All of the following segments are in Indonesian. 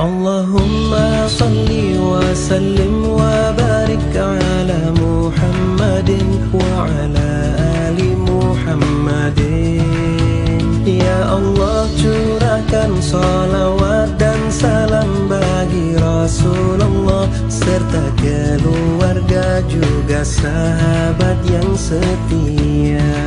Allahumma salli wa sallim wa barik ala Muhammadin wa ala ali Muhammadin. Ya Allah curahkan salawat dan salam bagi Rasulullah Serta keluarga juga sahabat yang setia.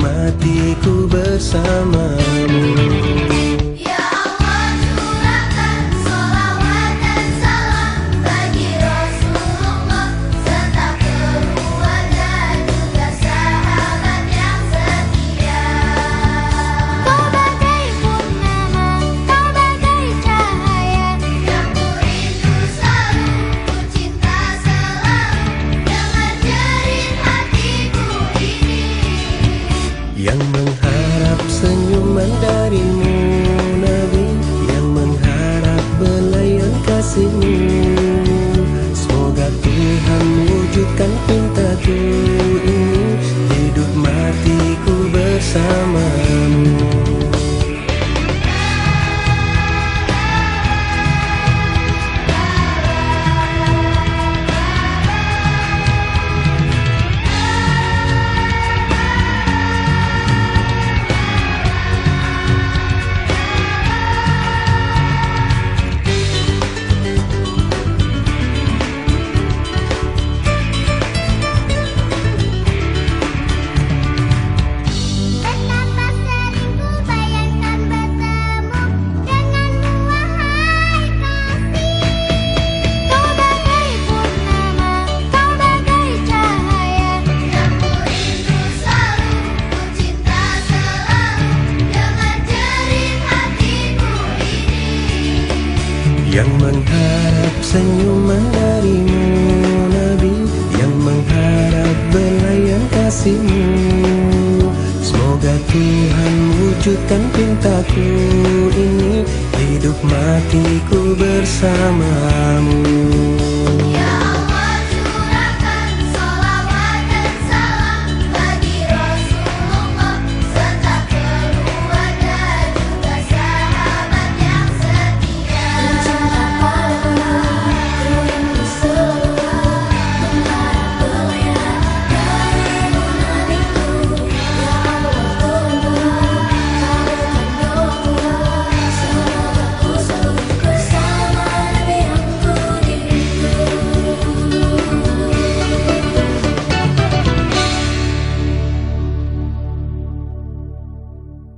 matiku bersamamu. xinh Yang mengharap senyuman darimu Nabi. Yang mengharap belayan kasihmu. Semoga Tuhan wujudkan pintaku ini. Hidup matiku bersamamu.